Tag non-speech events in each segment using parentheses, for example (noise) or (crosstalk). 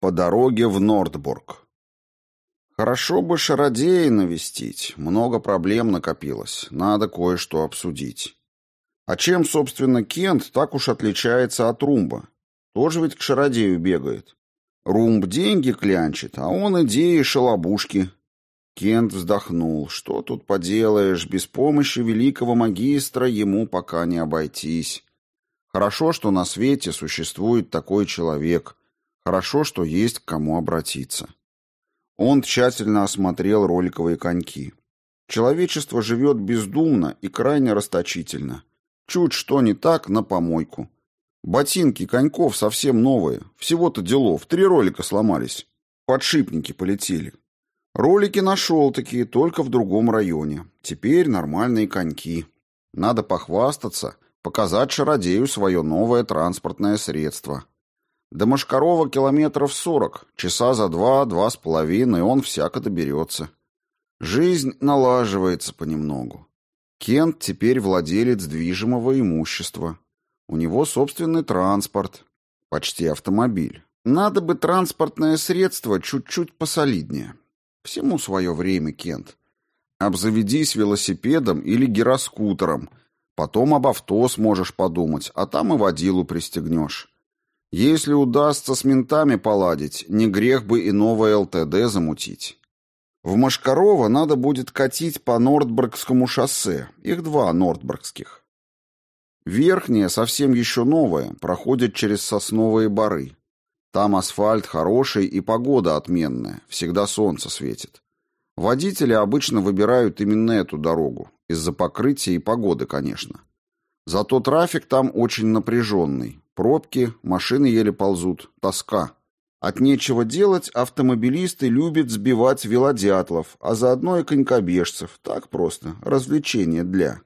По дороге в Нордбург. Хорошо бы шародея навестить. Много проблем накопилось. Надо кое-что обсудить. А чем, собственно, Кент так уж отличается от Румба? Тоже ведь к шародею бегает. Румб деньги клянчит, а он идеи шалобушки. Кент вздохнул. Что тут поделаешь, без помощи великого магистра ему пока не обойтись. Хорошо, что на свете существует такой человек, Хорошо, что есть к кому обратиться. Он тщательно осмотрел роликовые коньки. Человечество живет бездумно и крайне расточительно. Чуть что не так, на помойку. Ботинки коньков совсем новые. Всего-то делов. Три ролика сломались. Подшипники полетели. Ролики нашел такие, только в другом районе. Теперь нормальные коньки. Надо похвастаться, показать шародею свое новое транспортное средство. До Машкарова километров сорок, часа за два, два с половиной, он всяко доберется. Жизнь налаживается понемногу. Кент теперь владелец движимого имущества. У него собственный транспорт, почти автомобиль. Надо бы транспортное средство чуть-чуть посолиднее. Всему свое время, Кент. Обзаведись велосипедом или гироскутером. Потом об авто сможешь подумать, а там и водилу пристегнешь. Если удастся с ментами поладить, не грех бы и новое ЛТД замутить. В Машкарова надо будет катить по Нордбергскому шоссе. Их два Нордбергских. Верхнее, совсем еще новое, проходит через сосновые бары. Там асфальт хороший и погода отменная, всегда солнце светит. Водители обычно выбирают именно эту дорогу, из-за покрытия и погоды, конечно. Зато трафик там очень напряженный, Пробки, машины еле ползут, тоска. От нечего делать автомобилисты любят сбивать велодятлов, а заодно и конькобежцев. Так просто, развлечение для.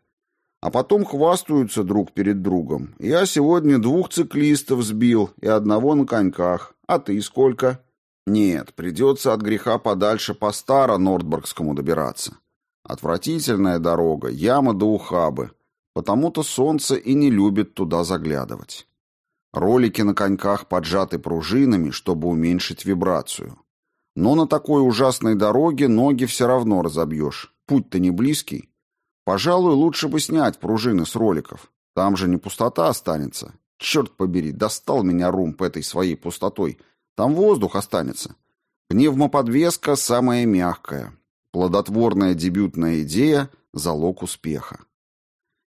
А потом хвастаются друг перед другом. Я сегодня двух циклистов сбил и одного на коньках. А ты сколько? Нет, придется от греха подальше по Старо-Нордбургскому добираться. Отвратительная дорога, яма до ухабы. Потому-то солнце и не любит туда заглядывать. Ролики на коньках поджаты пружинами, чтобы уменьшить вибрацию. Но на такой ужасной дороге ноги все равно разобьешь. Путь-то не близкий. Пожалуй, лучше бы снять пружины с роликов. Там же не пустота останется. Черт побери, достал меня румп этой своей пустотой. Там воздух останется. Пневмоподвеска самая мягкая. Плодотворная дебютная идея – залог успеха.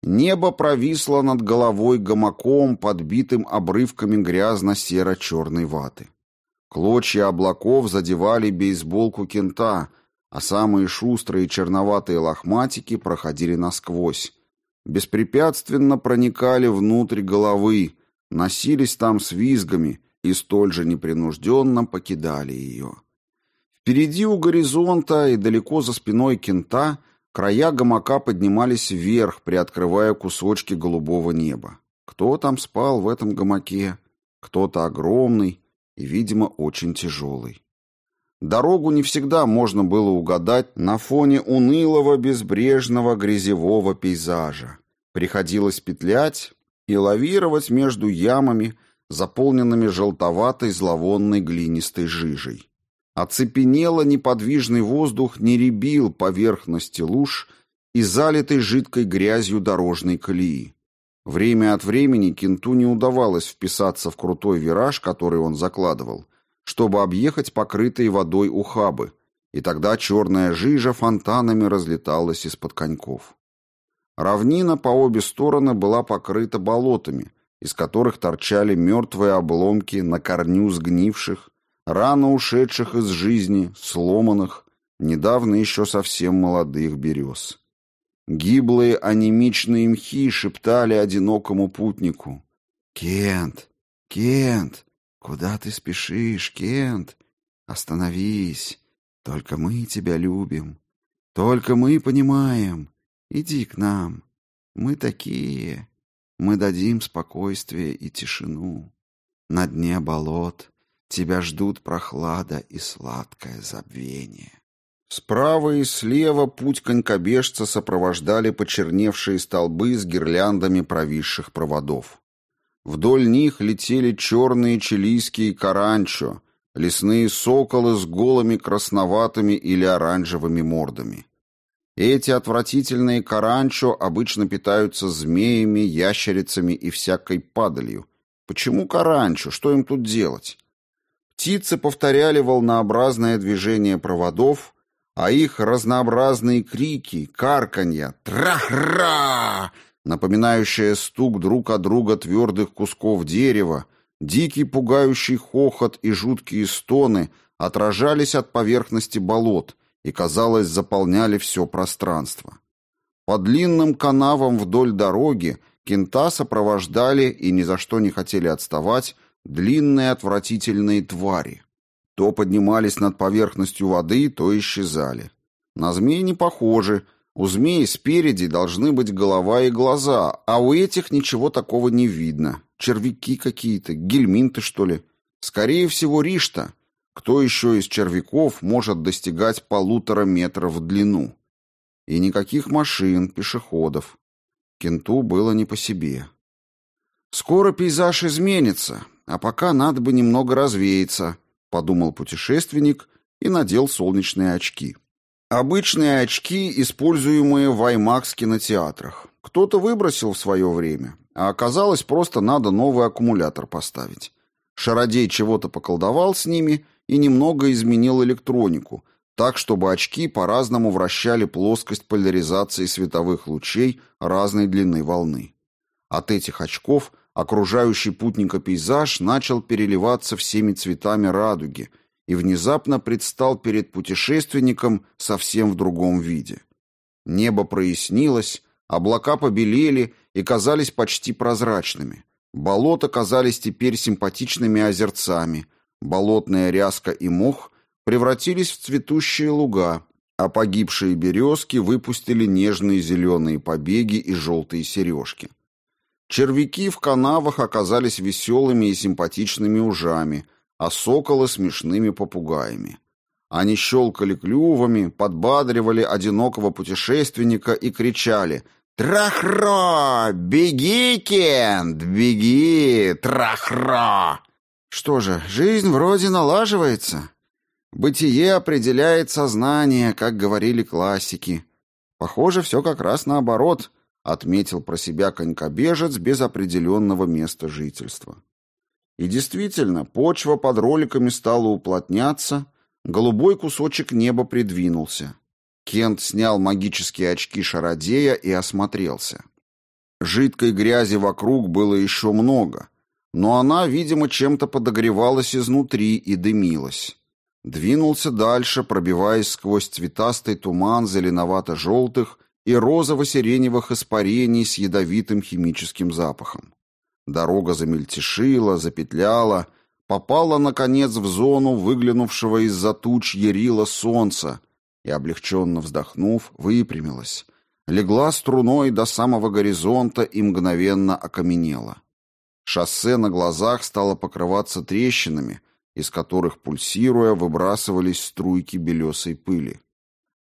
Небо провисло над головой гамаком, подбитым обрывками грязно-серо-черной ваты. Клочья облаков задевали бейсболку кента, а самые шустрые черноватые лохматики проходили насквозь. Беспрепятственно проникали внутрь головы, носились там с визгами и столь же непринужденно покидали ее. Впереди у горизонта и далеко за спиной кента Края гамака поднимались вверх, приоткрывая кусочки голубого неба. Кто там спал в этом гамаке? Кто-то огромный и, видимо, очень тяжелый. Дорогу не всегда можно было угадать на фоне унылого безбрежного грязевого пейзажа. Приходилось петлять и лавировать между ямами, заполненными желтоватой зловонной глинистой жижей. Оцепенело неподвижный воздух не ребил поверхности луж и залитой жидкой грязью дорожной колеи. Время от времени Кенту не удавалось вписаться в крутой вираж, который он закладывал, чтобы объехать покрытые водой ухабы, и тогда черная жижа фонтанами разлеталась из-под коньков. Равнина по обе стороны была покрыта болотами, из которых торчали мертвые обломки на корню сгнивших, рано ушедших из жизни, сломанных, недавно еще совсем молодых берез. Гиблые анемичные мхи шептали одинокому путнику. «Кент! Кент! Куда ты спешишь, Кент? Остановись! Только мы тебя любим. Только мы понимаем. Иди к нам. Мы такие. Мы дадим спокойствие и тишину. На дне болот Тебя ждут прохлада и сладкое забвение. Справа и слева путь конькобежца сопровождали почерневшие столбы с гирляндами провисших проводов. Вдоль них летели черные чилийские каранчо, лесные соколы с голыми красноватыми или оранжевыми мордами. Эти отвратительные каранчо обычно питаются змеями, ящерицами и всякой падалью. Почему каранчо? Что им тут делать? Птицы повторяли волнообразное движение проводов, а их разнообразные крики, карканья, трах-ра, напоминающие стук друг от друга твердых кусков дерева, дикий пугающий хохот и жуткие стоны отражались от поверхности болот и, казалось, заполняли все пространство. По длинным канавам вдоль дороги кента сопровождали и ни за что не хотели отставать длинные отвратительные твари. То поднимались над поверхностью воды, то исчезали. На змей не похожи. У змей спереди должны быть голова и глаза, а у этих ничего такого не видно. Червяки какие-то, гельминты, что ли. Скорее всего, ришта. Кто еще из червяков может достигать полутора метров в длину? И никаких машин, пешеходов. Кенту было не по себе. Скоро пейзаж изменится, а пока надо бы немного развеяться — подумал путешественник и надел солнечные очки. Обычные очки, используемые в IMAX кинотеатрах. Кто-то выбросил в свое время, а оказалось, просто надо новый аккумулятор поставить. Шародей чего-то поколдовал с ними и немного изменил электронику, так, чтобы очки по-разному вращали плоскость поляризации световых лучей разной длины волны. От этих очков Окружающий путника пейзаж начал переливаться всеми цветами радуги и внезапно предстал перед путешественником совсем в другом виде. Небо прояснилось, облака побелели и казались почти прозрачными. Болота казались теперь симпатичными озерцами, болотная ряска и мох превратились в цветущие луга, а погибшие березки выпустили нежные зеленые побеги и желтые сережки. Червяки в канавах оказались веселыми и симпатичными ужами, а соколы — смешными попугаями. Они щелкали клювами, подбадривали одинокого путешественника и кричали «Трахро! Беги, Кент! Беги! Трахро!» Что же, жизнь вроде налаживается. Бытие определяет сознание, как говорили классики. Похоже, все как раз наоборот — отметил про себя конькобежец без определенного места жительства. И действительно, почва под роликами стала уплотняться, голубой кусочек неба придвинулся. Кент снял магические очки шародея и осмотрелся. Жидкой грязи вокруг было еще много, но она, видимо, чем-то подогревалась изнутри и дымилась. Двинулся дальше, пробиваясь сквозь цветастый туман зеленовато-желтых и розово-сиреневых испарений с ядовитым химическим запахом. Дорога замельтешила, запетляла, попала, наконец, в зону выглянувшего из-за туч ярила солнца и, облегченно вздохнув, выпрямилась, легла струной до самого горизонта и мгновенно окаменела. Шоссе на глазах стало покрываться трещинами, из которых, пульсируя, выбрасывались струйки белесой пыли.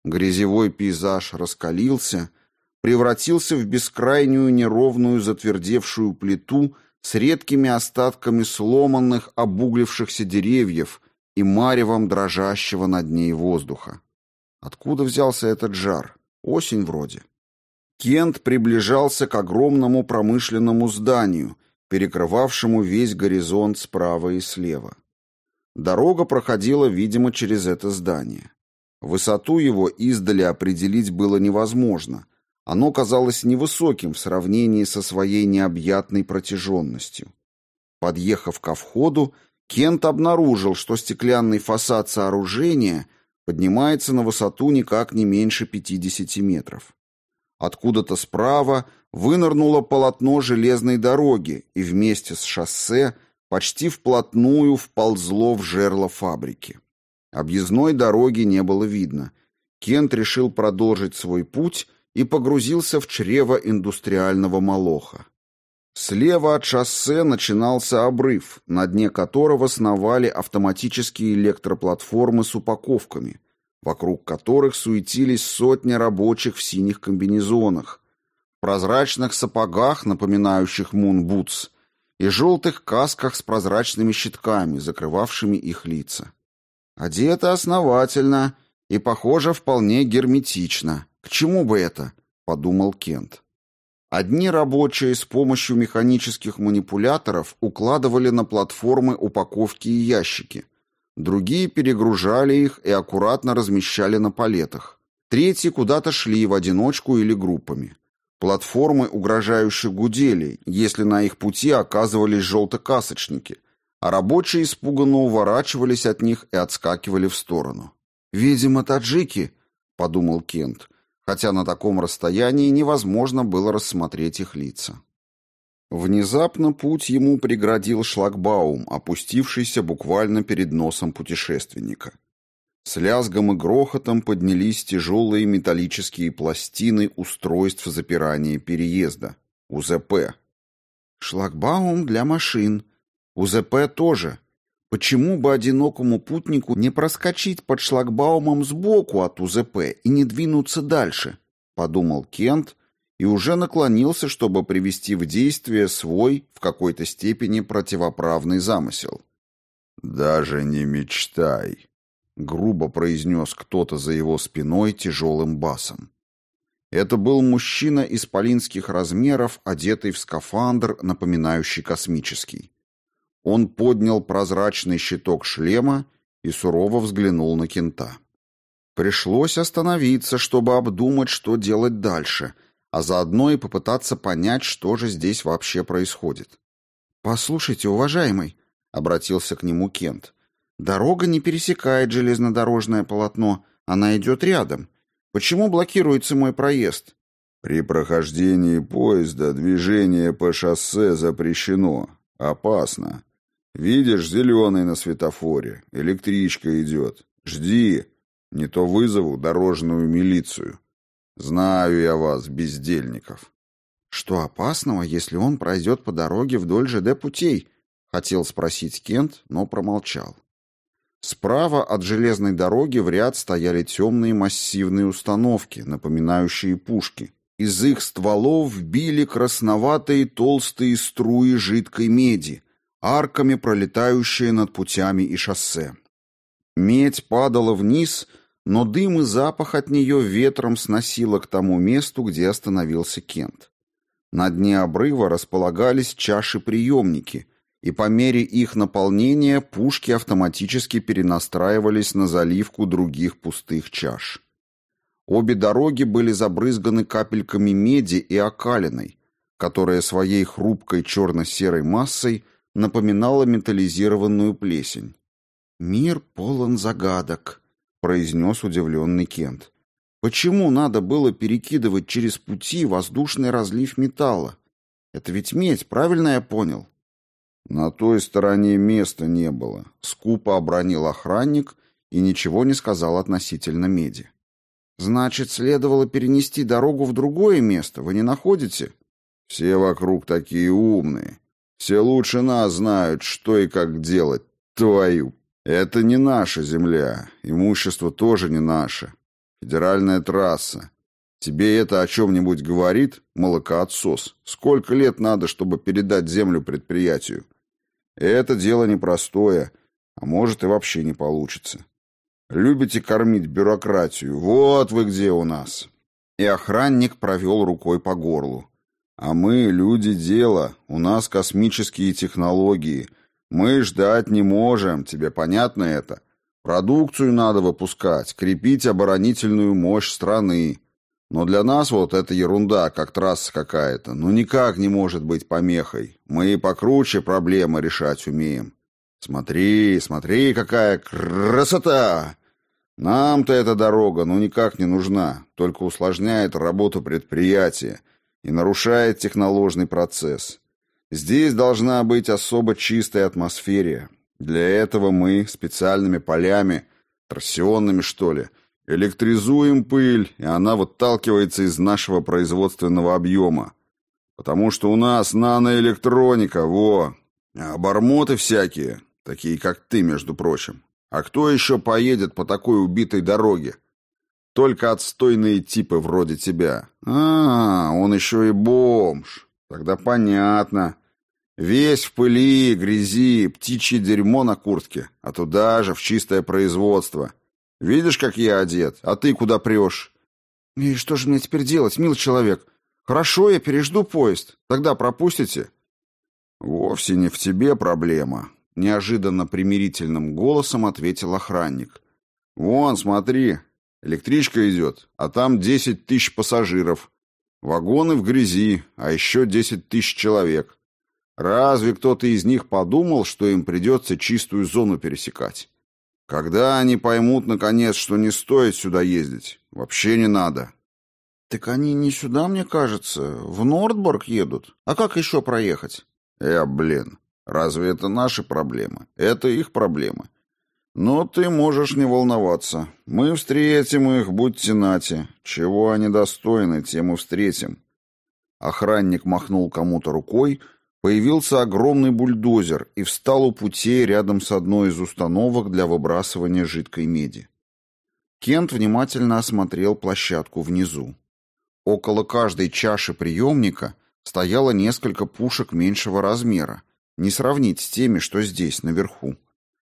Грязевой пейзаж раскалился, превратился в бескрайнюю неровную затвердевшую плиту с редкими остатками сломанных, обуглившихся деревьев и маревом дрожащего над ней воздуха. Откуда взялся этот жар? Осень вроде. Кент приближался к огромному промышленному зданию, перекрывавшему весь горизонт справа и слева. Дорога проходила, видимо, через это здание. Высоту его издали определить было невозможно. Оно казалось невысоким в сравнении со своей необъятной протяженностью. Подъехав ко входу, Кент обнаружил, что стеклянный фасад сооружения поднимается на высоту никак не меньше 50 метров. Откуда-то справа вынырнуло полотно железной дороги и вместе с шоссе почти вплотную вползло в жерло фабрики. Объездной дороги не было видно. Кент решил продолжить свой путь и погрузился в чрево индустриального молоха. Слева от шоссе начинался обрыв, на дне которого сновали автоматические электроплатформы с упаковками, вокруг которых суетились сотни рабочих в синих комбинезонах, прозрачных сапогах, напоминающих мунбутс, и желтых касках с прозрачными щитками, закрывавшими их лица. Одеты основательно и, похоже, вполне герметично. К чему бы это? подумал Кент. Одни рабочие с помощью механических манипуляторов укладывали на платформы упаковки и ящики. Другие перегружали их и аккуратно размещали на палетах. Третьи куда-то шли в одиночку или группами. Платформы угрожающе гудели, если на их пути оказывались желтокасочники, а рабочие испуганно уворачивались от них и отскакивали в сторону. «Видимо, таджики», — подумал Кент, хотя на таком расстоянии невозможно было рассмотреть их лица. Внезапно путь ему преградил шлагбаум, опустившийся буквально перед носом путешественника. С лязгом и грохотом поднялись тяжелые металлические пластины устройств запирания переезда, УЗП. Шлагбаум для машин. УЗП тоже. Почему бы одинокому путнику не проскочить под шлагбаумом сбоку от УЗП и не двинуться дальше? Подумал Кент и уже наклонился, чтобы привести в действие свой, в какой-то степени противоправный замысел. «Даже не мечтай», грубо произнес кто-то за его спиной тяжелым басом. Это был мужчина исполинских размеров, одетый в скафандр, напоминающий космический. Он поднял прозрачный щиток шлема и сурово взглянул на кента. Пришлось остановиться, чтобы обдумать, что делать дальше, а заодно и попытаться понять, что же здесь вообще происходит. «Послушайте, уважаемый», — обратился к нему Кент, Дорога не пересекает железнодорожное полотно, она идет рядом. Почему блокируется мой проезд? При прохождении поезда движение по шоссе запрещено. Опасно. Видишь, зеленый на светофоре. Электричка идет. Жди. Не то вызову дорожную милицию. Знаю я вас, бездельников. Что опасного, если он пройдет по дороге вдоль ЖД путей? Хотел спросить Кент, но промолчал. Справа от железной дороги в ряд стояли темные массивные установки, напоминающие пушки. Из их стволов били красноватые толстые струи жидкой меди, арками пролетающие над путями и шоссе. Медь падала вниз, но дым и запах от нее ветром сносило к тому месту, где остановился Кент. На дне обрыва располагались чаши-приемники, и по мере их наполнения пушки автоматически перенастраивались на заливку других пустых чаш. Обе дороги были забрызганы капельками меди и окалиной, которая своей хрупкой черно-серой массой напоминала металлизированную плесень. «Мир полон загадок», — произнес удивленный Кент. «Почему надо было перекидывать через пути воздушный разлив металла? Это ведь медь, правильно я понял?» На той стороне места не было. Скупо обронил охранник и ничего не сказал относительно меди. Значит, следовало перенести дорогу в другое место, вы не находите? Все вокруг такие умные. Все лучше нас знают, что и как делать. Твою. Это не наша земля. Имущество тоже не наше. Федеральная трасса. Тебе это о чем-нибудь говорит, молокоотсос? Сколько лет надо, чтобы передать землю предприятию? Это дело непростое, а может и вообще не получится. Любите кормить бюрократию. Вот вы где у нас. И охранник провел рукой по горлу. А мы люди дела, у нас космические технологии. Мы ждать не можем, тебе понятно это? Продукцию надо выпускать, крепить оборонительную мощь страны. Но для нас вот эта ерунда, как трасса какая-то, ну никак не может быть помехой. Мы и покруче проблемы решать умеем. Смотри, смотри, какая красота! Нам-то эта дорога ну никак не нужна, только усложняет работу предприятия и нарушает техноложный процесс. Здесь должна быть особо чистая атмосфера. Для этого мы специальными полями, торсионными что ли, Электризуем пыль, и она выталкивается из нашего производственного объема. Потому что у нас наноэлектроника, во. А обормоты всякие, такие как ты, между прочим. А кто еще поедет по такой убитой дороге? Только отстойные типы вроде тебя. А, он еще и бомж. Тогда понятно. Весь в пыли, грязи, птичье дерьмо на куртке, а туда же в чистое производство. Видишь, как я одет, а ты куда прешь? И что же мне теперь делать, мил человек? Хорошо, я пережду поезд. Тогда пропустите? Вовсе не в тебе проблема, неожиданно примирительным голосом ответил охранник. Вон, смотри, электричка идет, а там десять тысяч пассажиров. Вагоны в грязи, а еще десять тысяч человек. Разве кто-то из них подумал, что им придется чистую зону пересекать? Когда они поймут, наконец, что не стоит сюда ездить? Вообще не надо. Так они не сюда, мне кажется, в Нордборг едут. А как еще проехать? Э, блин, разве это наши проблемы? Это их проблемы. Но ты можешь не волноваться. Мы встретим их, будьте нати. Чего они достойны, тем и встретим. Охранник махнул кому-то рукой, Появился огромный бульдозер и встал у путей рядом с одной из установок для выбрасывания жидкой меди. Кент внимательно осмотрел площадку внизу. Около каждой чаши приемника стояло несколько пушек меньшего размера, не сравнить с теми, что здесь, наверху.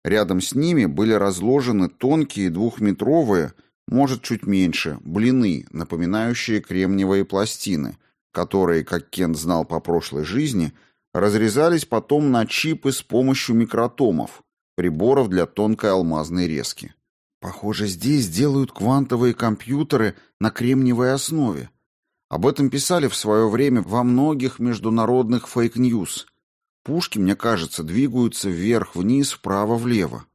Рядом с ними были разложены тонкие двухметровые, может, чуть меньше, блины, напоминающие кремниевые пластины, которые, как Кент знал по прошлой жизни, разрезались потом на чипы с помощью микротомов, приборов для тонкой алмазной резки. Похоже, здесь делают квантовые компьютеры на кремниевой основе. Об этом писали в свое время во многих международных фейк-ньюс. Пушки, мне кажется, двигаются вверх-вниз, вправо-влево.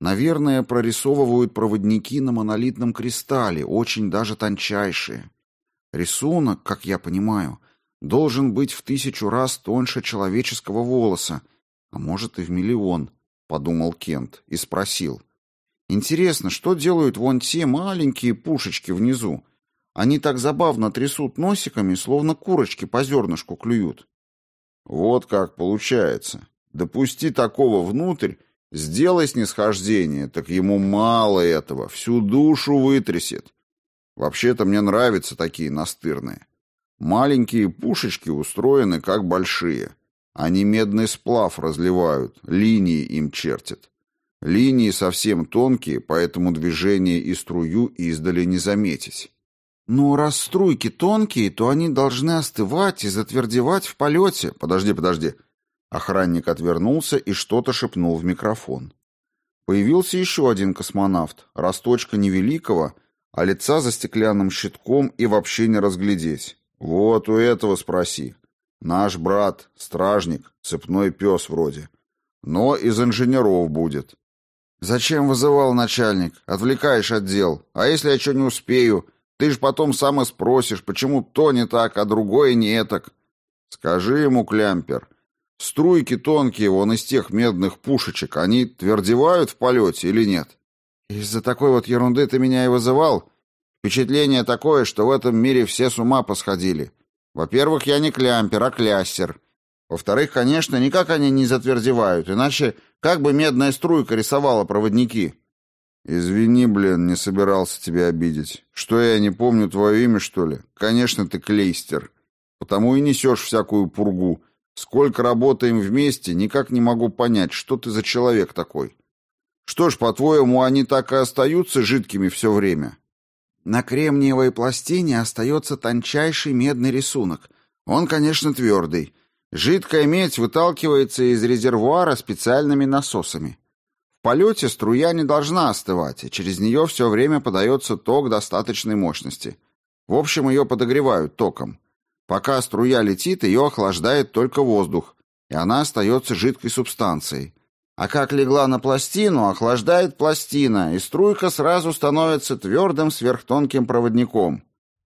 Наверное, прорисовывают проводники на монолитном кристалле, очень даже тончайшие. Рисунок, как я понимаю, должен быть в тысячу раз тоньше человеческого волоса, а может и в миллион, подумал Кент и спросил. Интересно, что делают вон те маленькие пушечки внизу? Они так забавно трясут носиками, словно курочки по зернышку клюют. Вот как получается. Допусти такого внутрь, сделай снисхождение, так ему мало этого, всю душу вытрясет. Вообще-то мне нравятся такие настырные. Маленькие пушечки устроены как большие. Они медный сплав разливают, линии им чертят. Линии совсем тонкие, поэтому движение и струю издали не заметить. Ну, раз струйки тонкие, то они должны остывать и затвердевать в полете. Подожди, подожди. Охранник отвернулся и что-то шепнул в микрофон. Появился еще один космонавт, росточка невеликого, а лица за стеклянным щитком и вообще не разглядеть. Вот у этого спроси. Наш брат, стражник, цепной пес вроде. Но из инженеров будет. Зачем вызывал начальник? Отвлекаешь отдел. А если я что не успею? Ты ж потом сам и спросишь, почему то не так, а другое не так. Скажи ему, клямпер, струйки тонкие вон из тех медных пушечек, они твердевают в полете или нет? Из-за такой вот ерунды ты меня и вызывал? Впечатление такое, что в этом мире все с ума посходили. Во-первых, я не клямпер, а клястер. Во-вторых, конечно, никак они не затвердевают, иначе как бы медная струйка рисовала проводники. Извини, блин, не собирался тебя обидеть. Что я не помню твое имя, что ли? Конечно, ты клейстер. Потому и несешь всякую пургу. Сколько работаем вместе, никак не могу понять, что ты за человек такой. Что ж, по-твоему, они так и остаются жидкими все время? На кремниевой пластине остается тончайший медный рисунок. Он, конечно, твердый. Жидкая медь выталкивается из резервуара специальными насосами. Полете струя не должна остывать, и через нее все время подается ток достаточной мощности. В общем, ее подогревают током. Пока струя летит, ее охлаждает только воздух, и она остается жидкой субстанцией. А как легла на пластину, охлаждает пластина, и струйка сразу становится твердым сверхтонким проводником.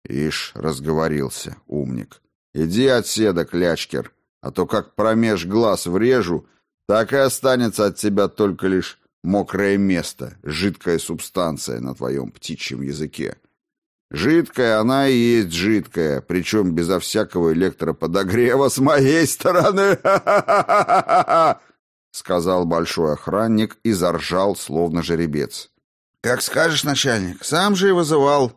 Ишь, разговорился, умник. Иди отседа, клячкер, а то как промеж глаз врежу, так и останется от тебя только лишь мокрое место, жидкая субстанция на твоем птичьем языке. Жидкая она и есть жидкая, причем безо всякого электроподогрева с моей стороны. (laughs) — сказал большой охранник и заржал, словно жеребец. «Как скажешь, начальник, сам же и вызывал.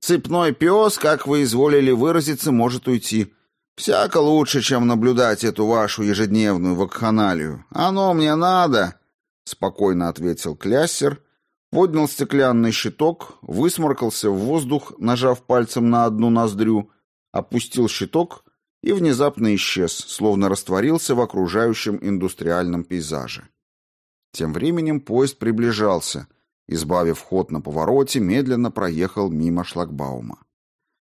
Цепной пес, как вы изволили выразиться, может уйти. Всяко лучше, чем наблюдать эту вашу ежедневную вакханалию. Оно мне надо, спокойно ответил Кляссер, поднял стеклянный щиток, высморкался в воздух, нажав пальцем на одну ноздрю, опустил щиток и внезапно исчез, словно растворился в окружающем индустриальном пейзаже. Тем временем поезд приближался, избавив ход на повороте, медленно проехал мимо шлагбаума.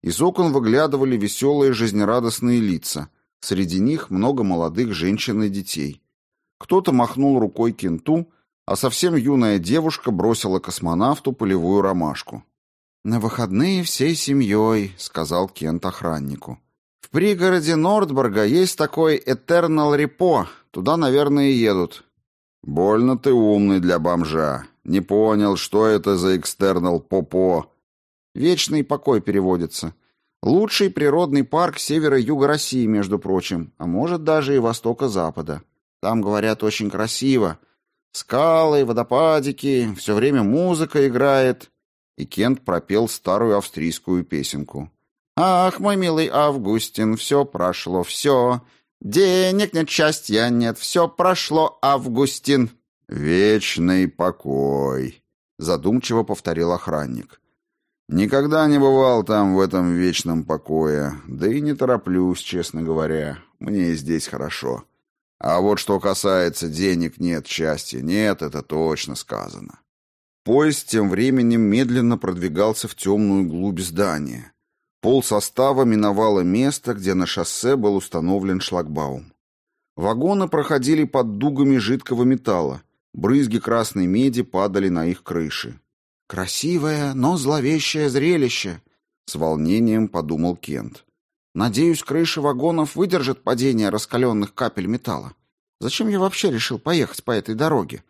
Из окон выглядывали веселые жизнерадостные лица, среди них много молодых женщин и детей. Кто-то махнул рукой кенту, а совсем юная девушка бросила космонавту полевую ромашку. «На выходные всей семьей», — сказал Кент охраннику. «В пригороде Нордборга есть такой Eternal Repo, туда, наверное, и едут». «Больно ты умный для бомжа. Не понял, что это за экстернал Попо?» «Вечный покой» переводится. Лучший природный парк севера-юга России, между прочим, а может даже и востока-запада. Там, говорят, очень красиво. Скалы, водопадики, все время музыка играет. И Кент пропел старую австрийскую песенку. «Ах, мой милый Августин, все прошло, все. Денег нет, счастья нет, все прошло, Августин». «Вечный покой», — задумчиво повторил охранник. «Никогда не бывал там в этом вечном покое, да и не тороплюсь, честно говоря. Мне здесь хорошо. А вот что касается денег нет, счастья нет, это точно сказано». Поезд тем временем медленно продвигался в темную глубь здания. Пол состава миновало место, где на шоссе был установлен шлагбаум. Вагоны проходили под дугами жидкого металла, брызги красной меди падали на их крыши. «Красивое, но зловещее зрелище», — с волнением подумал Кент. «Надеюсь, крыши вагонов выдержат падение раскаленных капель металла. Зачем я вообще решил поехать по этой дороге?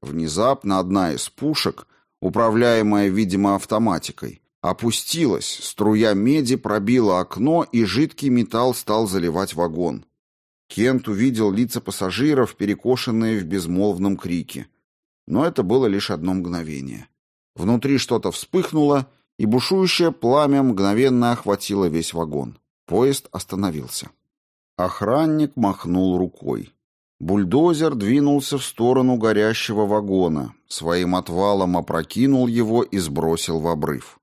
Внезапно одна из пушек, управляемая, видимо, автоматикой, опустилась, струя меди пробила окно, и жидкий металл стал заливать вагон. Кент увидел лица пассажиров, перекошенные в безмолвном крике. Но это было лишь одно мгновение. Внутри что-то вспыхнуло, и бушующее пламя мгновенно охватило весь вагон. Поезд остановился. Охранник махнул рукой. Бульдозер двинулся в сторону горящего вагона, своим отвалом опрокинул его и сбросил в обрыв.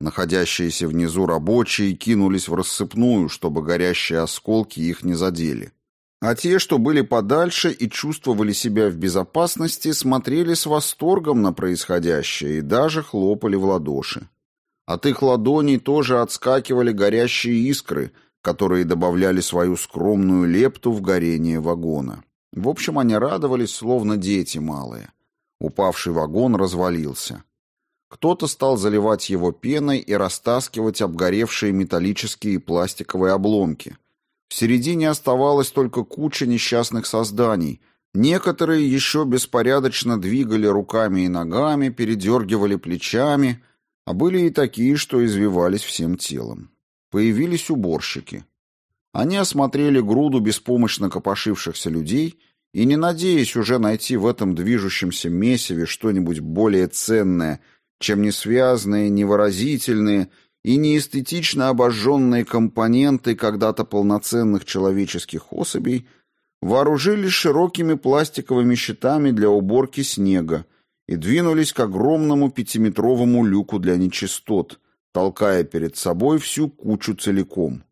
Находящиеся внизу рабочие кинулись в рассыпную, чтобы горящие осколки их не задели. А те, что были подальше и чувствовали себя в безопасности, смотрели с восторгом на происходящее и даже хлопали в ладоши. От их ладоней тоже отскакивали горящие искры, которые добавляли свою скромную лепту в горение вагона. В общем, они радовались, словно дети малые. Упавший вагон развалился. Кто-то стал заливать его пеной и растаскивать обгоревшие металлические и пластиковые обломки. В середине оставалась только куча несчастных созданий. Некоторые еще беспорядочно двигали руками и ногами, передергивали плечами, а были и такие, что извивались всем телом. Появились уборщики. Они осмотрели груду беспомощно копошившихся людей и, не надеясь уже найти в этом движущемся месиве что-нибудь более ценное, чем несвязные, невыразительные и неэстетично обожженные компоненты когда-то полноценных человеческих особей, вооружились широкими пластиковыми щитами для уборки снега и двинулись к огромному пятиметровому люку для нечистот, толкая перед собой всю кучу целиком.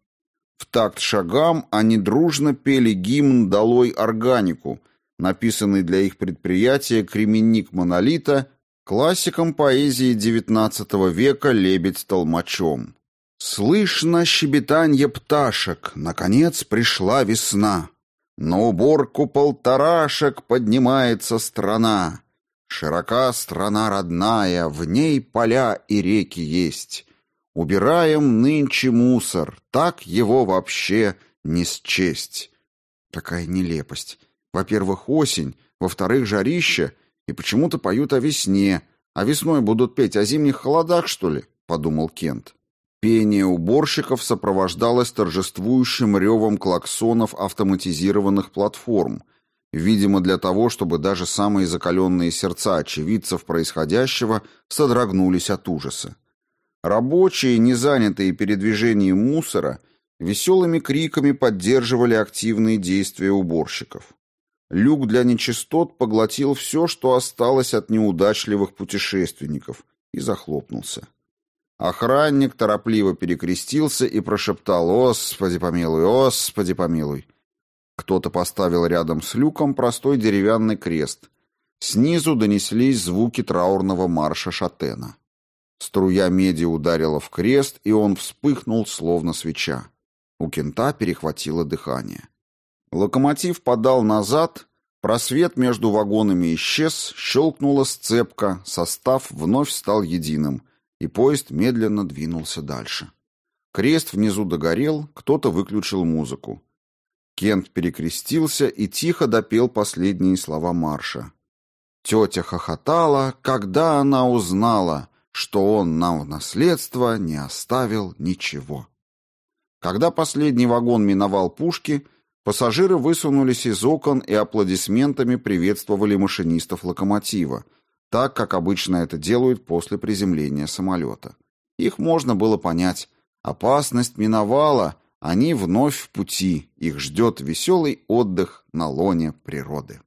В такт шагам они дружно пели гимн «Долой органику», написанный для их предприятия «Кременник монолита» классиком поэзии XIX века «Лебедь толмачом». Слышно щебетанье пташек, наконец пришла весна. На уборку полторашек поднимается страна. Широка страна родная, в ней поля и реки есть. Убираем нынче мусор, так его вообще не счесть. Какая нелепость. Во-первых, осень, во-вторых, жарище, и почему-то поют о весне, а весной будут петь о зимних холодах, что ли, подумал Кент. Пение уборщиков сопровождалось торжествующим ревом клаксонов автоматизированных платформ, видимо, для того, чтобы даже самые закаленные сердца очевидцев происходящего содрогнулись от ужаса. Рабочие, не занятые передвижением мусора, Веселыми криками поддерживали активные действия уборщиков. Люк для нечистот поглотил все, что осталось от неудачливых путешественников, и захлопнулся. Охранник торопливо перекрестился и прошептал «Господи помилуй, Господи помилуй!». Кто-то поставил рядом с люком простой деревянный крест. Снизу донеслись звуки траурного марша Шатена. Струя меди ударила в крест, и он вспыхнул, словно свеча. У кента перехватило дыхание. Локомотив подал назад, просвет между вагонами исчез, щелкнула сцепка, состав вновь стал единым, и поезд медленно двинулся дальше. Крест внизу догорел, кто-то выключил музыку. Кент перекрестился и тихо допел последние слова марша. Тетя хохотала, когда она узнала, что он нам в наследство не оставил ничего. Когда последний вагон миновал пушки, пассажиры высунулись из окон и аплодисментами приветствовали машинистов локомотива, так, как обычно это делают после приземления самолета. Их можно было понять. Опасность миновала, они вновь в пути, их ждет веселый отдых на лоне природы.